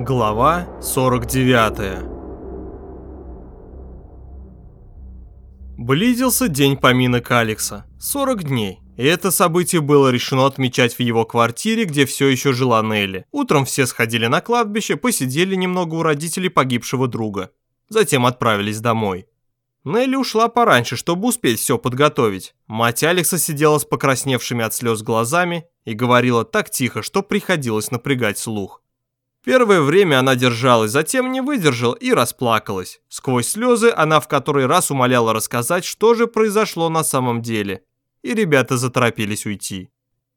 Глава 49 Близился день поминок Алекса. 40 дней. И это событие было решено отмечать в его квартире, где все еще жила Нелли. Утром все сходили на кладбище, посидели немного у родителей погибшего друга. Затем отправились домой. Нелли ушла пораньше, чтобы успеть все подготовить. Мать Алекса сидела с покрасневшими от слез глазами и говорила так тихо, что приходилось напрягать слух. Первое время она держалась, затем не выдержала и расплакалась. Сквозь слезы она в который раз умоляла рассказать, что же произошло на самом деле. И ребята заторопились уйти.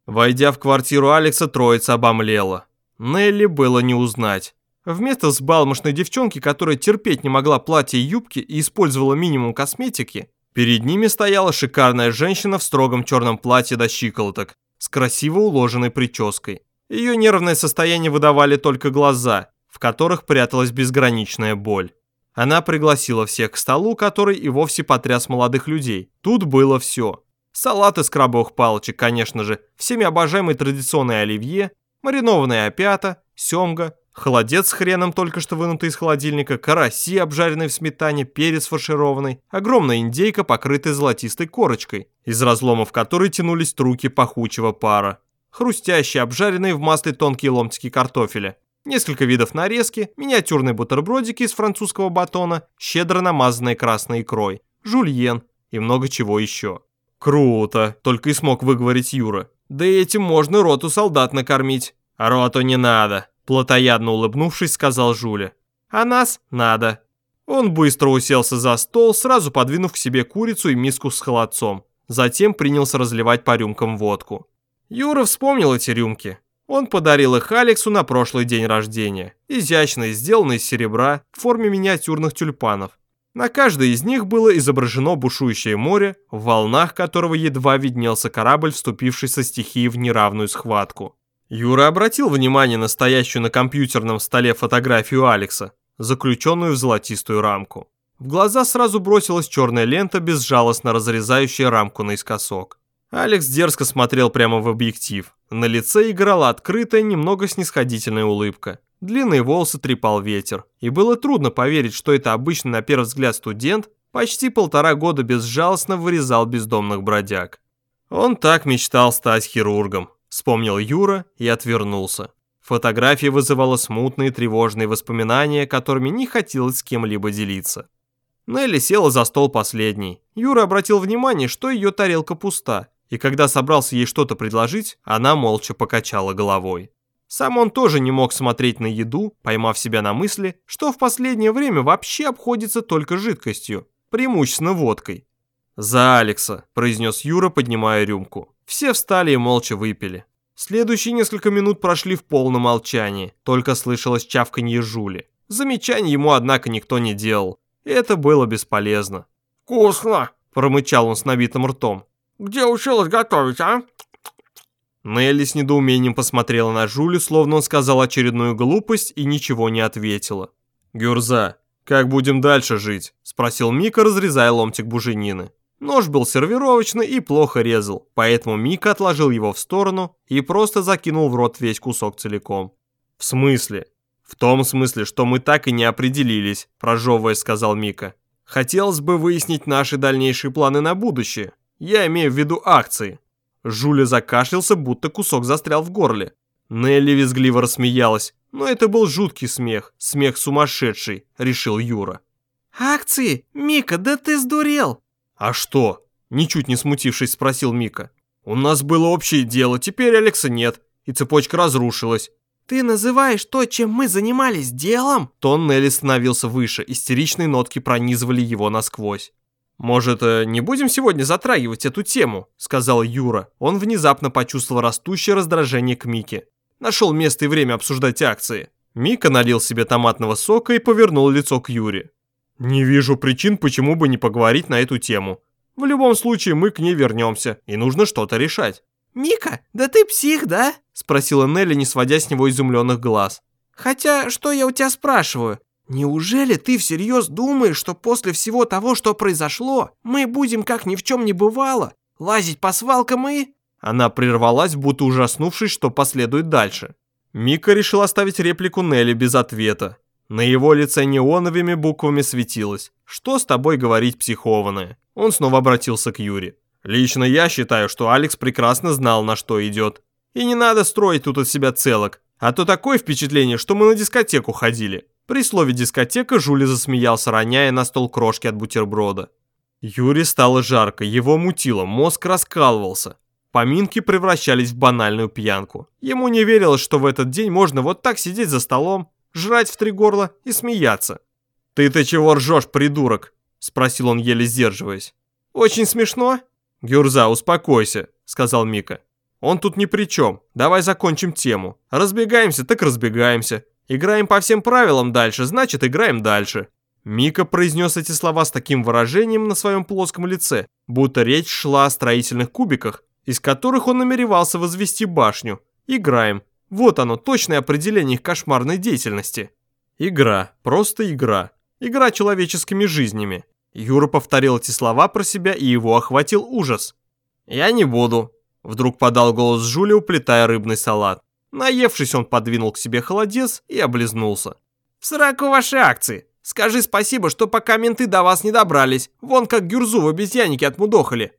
Войдя в квартиру Алекса, троица обомлела. Нелли было не узнать. Вместо взбалмошной девчонки, которая терпеть не могла платья и юбки и использовала минимум косметики, перед ними стояла шикарная женщина в строгом черном платье до щиколоток с красиво уложенной прической. Ее нервное состояние выдавали только глаза, в которых пряталась безграничная боль. Она пригласила всех к столу, который и вовсе потряс молодых людей. Тут было все. Салат из крабовых палочек, конечно же, всеми обожаемый традиционный оливье, маринованная опята, семга, холодец с хреном, только что вынутый из холодильника, караси, обжаренные в сметане, перец фаршированный, огромная индейка, покрытая золотистой корочкой, из разломов которой тянулись струки пахучего пара, хрустящие, обжаренные в масле тонкие ломтики картофеля, несколько видов нарезки, миниатюрные бутербродики из французского батона, щедро намазанные красной икрой, жульен и много чего еще. «Круто!» – только и смог выговорить Юра. «Да и этим можно роту солдат накормить». «А роту не надо», – плотоядно улыбнувшись, сказал Жуля. «А нас надо». Он быстро уселся за стол, сразу подвинув к себе курицу и миску с холодцом. Затем принялся разливать по рюмкам водку. Юра вспомнил эти рюмки. Он подарил их Алексу на прошлый день рождения. Изящные, сделанные из серебра, в форме миниатюрных тюльпанов. На каждой из них было изображено бушующее море, в волнах которого едва виднелся корабль, вступивший со стихией в неравную схватку. Юра обратил внимание на стоящую на компьютерном столе фотографию Алекса, заключенную в золотистую рамку. В глаза сразу бросилась черная лента, безжалостно разрезающая рамку наискосок. Алекс дерзко смотрел прямо в объектив. На лице играла открытая, немного снисходительная улыбка. Длинные волосы трепал ветер. И было трудно поверить, что это обычный на первый взгляд студент почти полтора года безжалостно вырезал бездомных бродяг. Он так мечтал стать хирургом, вспомнил Юра и отвернулся. Фотография вызывала смутные тревожные воспоминания, которыми не хотелось с кем-либо делиться. Нелли села за стол последней. Юра обратил внимание, что ее тарелка пуста, и когда собрался ей что-то предложить, она молча покачала головой. Сам он тоже не мог смотреть на еду, поймав себя на мысли, что в последнее время вообще обходится только жидкостью, преимущественно водкой. «За Алекса», – произнес Юра, поднимая рюмку. Все встали и молча выпили. Следующие несколько минут прошли в полном молчании, только слышалось чавканье жули. Замечаний ему, однако, никто не делал. Это было бесполезно. «Вкусно!» – промычал он с набитым ртом. Где училась готовить, а?» Нелли с недоумением посмотрела на Жулю, словно он сказал очередную глупость и ничего не ответила. «Гюрза, как будем дальше жить?» – спросил Мика, разрезая ломтик буженины. Нож был сервировочный и плохо резал, поэтому Мика отложил его в сторону и просто закинул в рот весь кусок целиком. «В смысле?» «В том смысле, что мы так и не определились», – прожевывая сказал Мика. «Хотелось бы выяснить наши дальнейшие планы на будущее. Я имею в виду акции». Жуля закашлялся, будто кусок застрял в горле. Нелли визгливо рассмеялась, но это был жуткий смех, смех сумасшедший, решил Юра. «Акции? Мика, да ты сдурел!» «А что?» – ничуть не смутившись, спросил Мика. «У нас было общее дело, теперь Алекса нет, и цепочка разрушилась». «Ты называешь то, чем мы занимались, делом?» Тон Нелли становился выше, истеричные нотки пронизывали его насквозь. «Может, э, не будем сегодня затрагивать эту тему?» – сказал Юра. Он внезапно почувствовал растущее раздражение к Мике. Нашел место и время обсуждать акции. Мика налил себе томатного сока и повернул лицо к Юре. «Не вижу причин, почему бы не поговорить на эту тему. В любом случае мы к ней вернемся, и нужно что-то решать». «Мика, да ты псих, да?» – спросила Нелли, не сводя с него изумленных глаз. «Хотя, что я у тебя спрашиваю? Неужели ты всерьез думаешь, что после всего того, что произошло, мы будем, как ни в чем не бывало, лазить по свалкам и...» Она прервалась, будто ужаснувшись, что последует дальше. Мика решил оставить реплику Нелли без ответа. На его лице неоновыми буквами светилось. «Что с тобой говорить, психованное?» Он снова обратился к Юре. «Лично я считаю, что Алекс прекрасно знал, на что идет. И не надо строить тут от себя целок, а то такое впечатление, что мы на дискотеку ходили». При слове «дискотека» Жули засмеялся, роняя на стол крошки от бутерброда. Юре стало жарко, его мутило, мозг раскалывался. Поминки превращались в банальную пьянку. Ему не верилось, что в этот день можно вот так сидеть за столом, жрать в три горла и смеяться. «Ты-то чего ржешь, придурок?» – спросил он, еле сдерживаясь. «Очень смешно?» «Гюрза, успокойся», – сказал Мика. «Он тут ни при чем. Давай закончим тему. Разбегаемся, так разбегаемся. Играем по всем правилам дальше, значит, играем дальше». Мика произнес эти слова с таким выражением на своем плоском лице, будто речь шла о строительных кубиках, из которых он намеревался возвести башню. Играем. Вот оно, точное определение их кошмарной деятельности. Игра. Просто игра. Игра человеческими жизнями. Юра повторил эти слова про себя, и его охватил ужас. «Я не буду», — вдруг подал голос Жуля, уплетая рыбный салат. Наевшись, он подвинул к себе холодец и облизнулся. «В сраку ваши акции! Скажи спасибо, что пока менты до вас не добрались. Вон как гюрзу в обезьяннике отмудохали.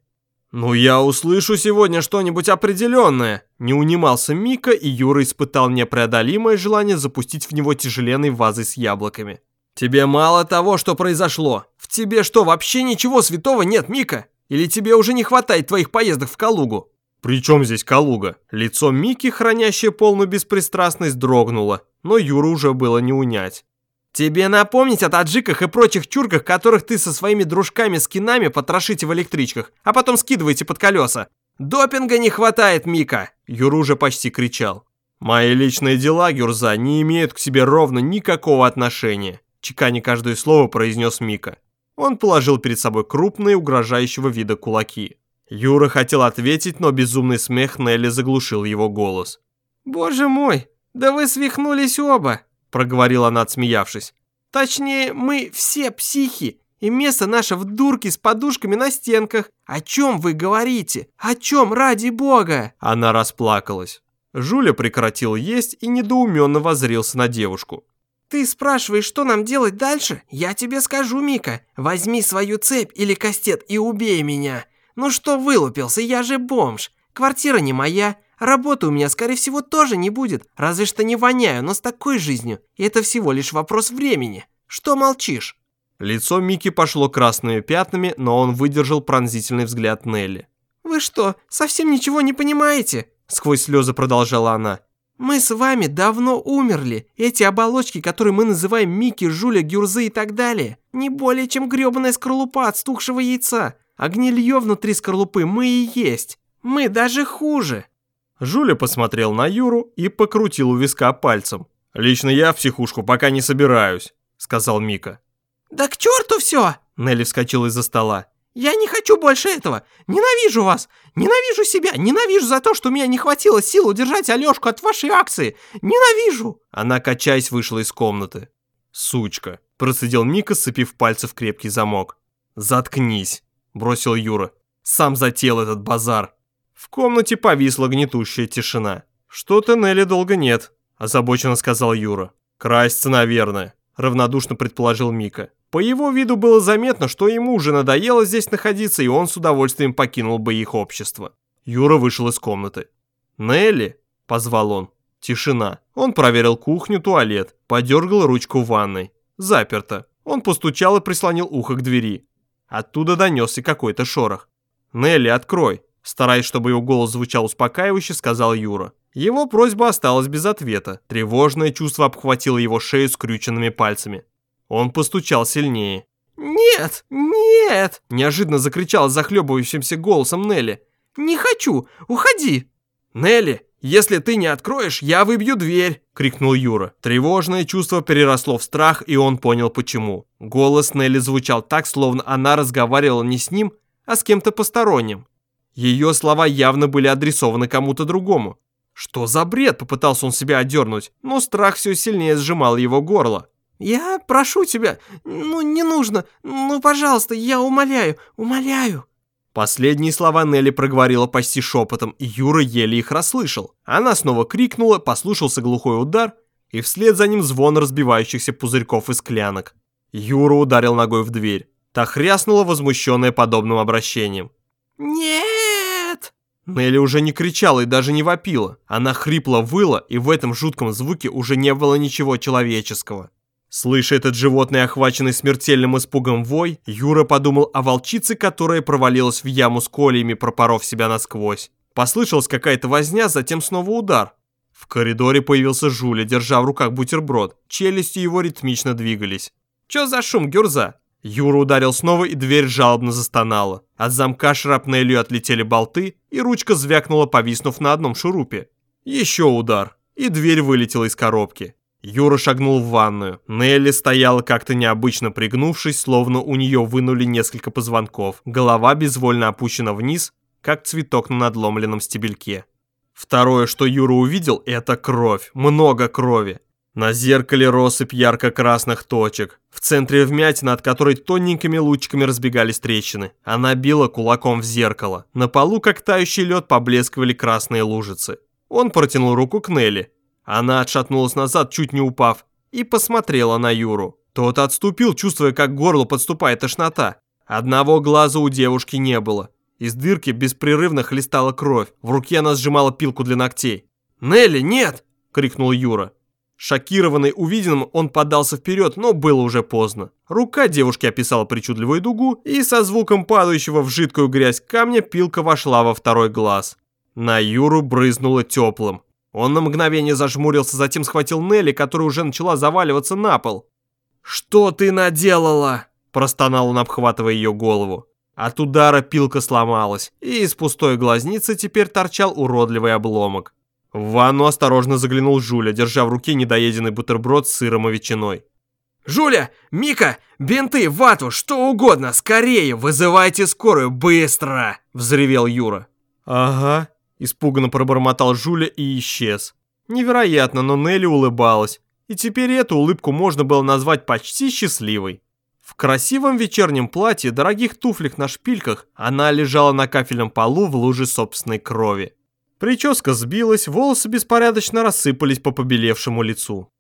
«Ну я услышу сегодня что-нибудь определенное!» Не унимался Мика, и Юра испытал непреодолимое желание запустить в него тяжеленной вазой с яблоками. «Тебе мало того, что произошло. В тебе что, вообще ничего святого нет, Мика? Или тебе уже не хватает твоих поездок в Калугу?» «При чем здесь Калуга?» Лицо Мики, хранящее полную беспристрастность, дрогнуло, но Юру уже было не унять. Тебе напомнить о таджиках и прочих чурках, которых ты со своими дружками-скинами потрошите в электричках, а потом скидываете под колеса. Допинга не хватает, Мика!» Юр уже почти кричал. «Мои личные дела, Гюрза, не имеют к себе ровно никакого отношения», чеканя каждое слово произнес Мика. Он положил перед собой крупные, угрожающего вида кулаки. Юра хотел ответить, но безумный смех Нелли заглушил его голос. «Боже мой, да вы свихнулись оба!» проговорила она, отсмеявшись. «Точнее, мы все психи, и место наше в дурке с подушками на стенках. О чем вы говорите? О чем, ради бога?» Она расплакалась. Жуля прекратил есть и недоуменно возрился на девушку. «Ты спрашиваешь, что нам делать дальше? Я тебе скажу, Мика. Возьми свою цепь или кастет и убей меня. Ну что вылупился, я же бомж. Квартира не моя, Работы у меня, скорее всего, тоже не будет, разве что не воняю, но с такой жизнью. И это всего лишь вопрос времени. Что молчишь?» Лицо Мики пошло красными пятнами, но он выдержал пронзительный взгляд Нелли. «Вы что, совсем ничего не понимаете?» Сквозь слезы продолжала она. «Мы с вами давно умерли. Эти оболочки, которые мы называем Мики, Жуля, Гюрзы и так далее, не более чем гребаная скорлупа от стухшего яйца. А гнилье внутри скорлупы мы и есть. Мы даже хуже. Жуля посмотрел на Юру и покрутил у виска пальцем. «Лично я в психушку пока не собираюсь», — сказал Мика. «Да к черту все!» — Нелли вскочила из-за стола. «Я не хочу больше этого! Ненавижу вас! Ненавижу себя! Ненавижу за то, что у меня не хватило сил удержать Алешку от вашей акции! Ненавижу!» Она, качаясь, вышла из комнаты. «Сучка!» – процедил Мика, сцепив пальцы в крепкий замок. «Заткнись!» – бросил Юра. «Сам затеял этот базар!» В комнате повисла гнетущая тишина. «Что-то Нелли долго нет», – озабоченно сказал Юра. «Красться, наверное», – равнодушно предположил Мика. По его виду было заметно, что ему уже надоело здесь находиться, и он с удовольствием покинул бы их общество. Юра вышел из комнаты. «Нелли?» – позвал он. Тишина. Он проверил кухню, туалет, подергал ручку ванной. Заперто. Он постучал и прислонил ухо к двери. Оттуда донесся какой-то шорох. «Нелли, открой!» Стараясь, чтобы его голос звучал успокаивающе, сказал Юра. Его просьба осталась без ответа. Тревожное чувство обхватило его шею скрюченными пальцами. Он постучал сильнее. «Нет! Нет!» Неожиданно закричал захлебывающимся голосом Нелли. «Не хочу! Уходи!» «Нелли, если ты не откроешь, я выбью дверь!» Крикнул Юра. Тревожное чувство переросло в страх, и он понял почему. Голос Нелли звучал так, словно она разговаривала не с ним, а с кем-то посторонним. Ее слова явно были адресованы кому-то другому. Что за бред, попытался он себя одернуть, но страх все сильнее сжимал его горло. «Я прошу тебя, ну не нужно, ну пожалуйста, я умоляю, умоляю». Последние слова Нелли проговорила почти шепотом, и Юра еле их расслышал. Она снова крикнула, послушался глухой удар, и вслед за ним звон разбивающихся пузырьков и склянок. Юра ударил ногой в дверь. Та хряснула, возмущенная подобным обращением. «Нет!» Нелли уже не кричала и даже не вопила. Она хрипло выла, и в этом жутком звуке уже не было ничего человеческого. Слыша этот животный, охваченный смертельным испугом вой, Юра подумал о волчице, которая провалилась в яму с колиями, пропоров себя насквозь. Послышалась какая-то возня, затем снова удар. В коридоре появился Жуля, держа в руках бутерброд. Челюсти его ритмично двигались. «Чё за шум, Гюрза?» Юра ударил снова, и дверь жалобно застонала. От замка шрапнелью отлетели болты, и ручка звякнула, повиснув на одном шурупе. Еще удар, и дверь вылетела из коробки. Юра шагнул в ванную. Нелли стояла как-то необычно пригнувшись, словно у нее вынули несколько позвонков. Голова безвольно опущена вниз, как цветок на надломленном стебельке. Второе, что Юра увидел, это кровь. Много крови. На зеркале россыпь ярко-красных точек. В центре вмятина, от которой тоненькими лучиками разбегались трещины. Она била кулаком в зеркало. На полу, как тающий лед, поблескивали красные лужицы. Он протянул руку к Нелли. Она отшатнулась назад, чуть не упав, и посмотрела на Юру. Тот отступил, чувствуя, как к горлу подступает тошнота. Одного глаза у девушки не было. Из дырки беспрерывно хлестала кровь. В руке она сжимала пилку для ногтей. «Нелли, нет!» – крикнул Юра. Шокированный увиденным, он подался вперед, но было уже поздно. Рука девушки описала причудливую дугу, и со звуком падающего в жидкую грязь камня пилка вошла во второй глаз. На Юру брызнуло теплым. Он на мгновение зажмурился, затем схватил Нелли, которая уже начала заваливаться на пол. «Что ты наделала?» – простонал он, обхватывая ее голову. От удара пилка сломалась, и из пустой глазницы теперь торчал уродливый обломок. В ванну осторожно заглянул Жуля, держа в руке недоеденный бутерброд с сыром и ветчиной. «Жуля! Мика! Бинты, вату, что угодно! Скорее! Вызывайте скорую! Быстро!» – взревел Юра. «Ага», Испуганно пробормотал Жуля и исчез. Невероятно, но Нелли улыбалась. И теперь эту улыбку можно было назвать почти счастливой. В красивом вечернем платье, дорогих туфлях на шпильках, она лежала на кафельном полу в луже собственной крови. Прическа сбилась, волосы беспорядочно рассыпались по побелевшему лицу.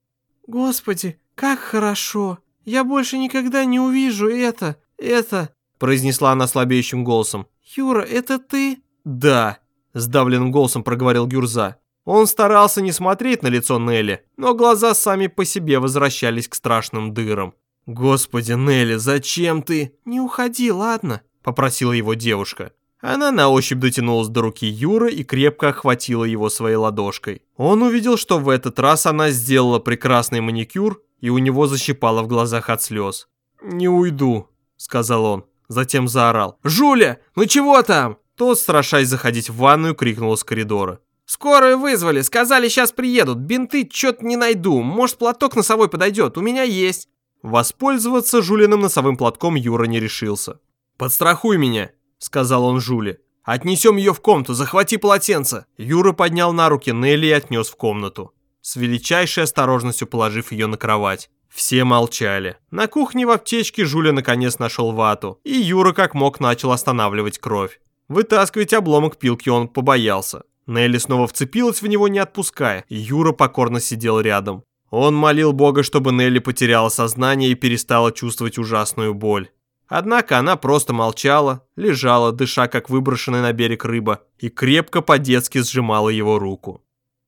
«Господи, как хорошо! Я больше никогда не увижу это, это...» произнесла она слабеющим голосом. «Юра, это ты?» «Да», Сдавленным голосом проговорил Гюрза. Он старался не смотреть на лицо Нелли, но глаза сами по себе возвращались к страшным дырам. «Господи, Нелли, зачем ты?» «Не уходи, ладно?» – попросила его девушка. Она на ощупь дотянулась до руки Юры и крепко охватила его своей ладошкой. Он увидел, что в этот раз она сделала прекрасный маникюр, и у него защипало в глазах от слез. «Не уйду», – сказал он. Затем заорал. «Жуля, ну чего там?» Тот, страшась заходить в ванную, крикнул из коридора. «Скорую вызвали, сказали, сейчас приедут. Бинты чё-то не найду. Может, платок носовой подойдет, у меня есть». Воспользоваться Жулиным носовым платком Юра не решился. «Подстрахуй меня», — сказал он Жуле. «Отнесем ее в комнату, захвати полотенце». Юра поднял на руки Нелли и отнес в комнату, с величайшей осторожностью положив ее на кровать. Все молчали. На кухне в аптечке Жуля наконец нашел вату, и Юра как мог начал останавливать кровь. Вытаскивать обломок пилки он побоялся. Нелли снова вцепилась в него, не отпуская, и Юра покорно сидел рядом. Он молил Бога, чтобы Нелли потеряла сознание и перестала чувствовать ужасную боль. Однако она просто молчала, лежала, дыша, как выброшенная на берег рыба, и крепко по-детски сжимала его руку.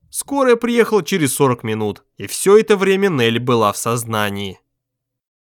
Скорая приехала через 40 минут, и все это время Нелли была в сознании.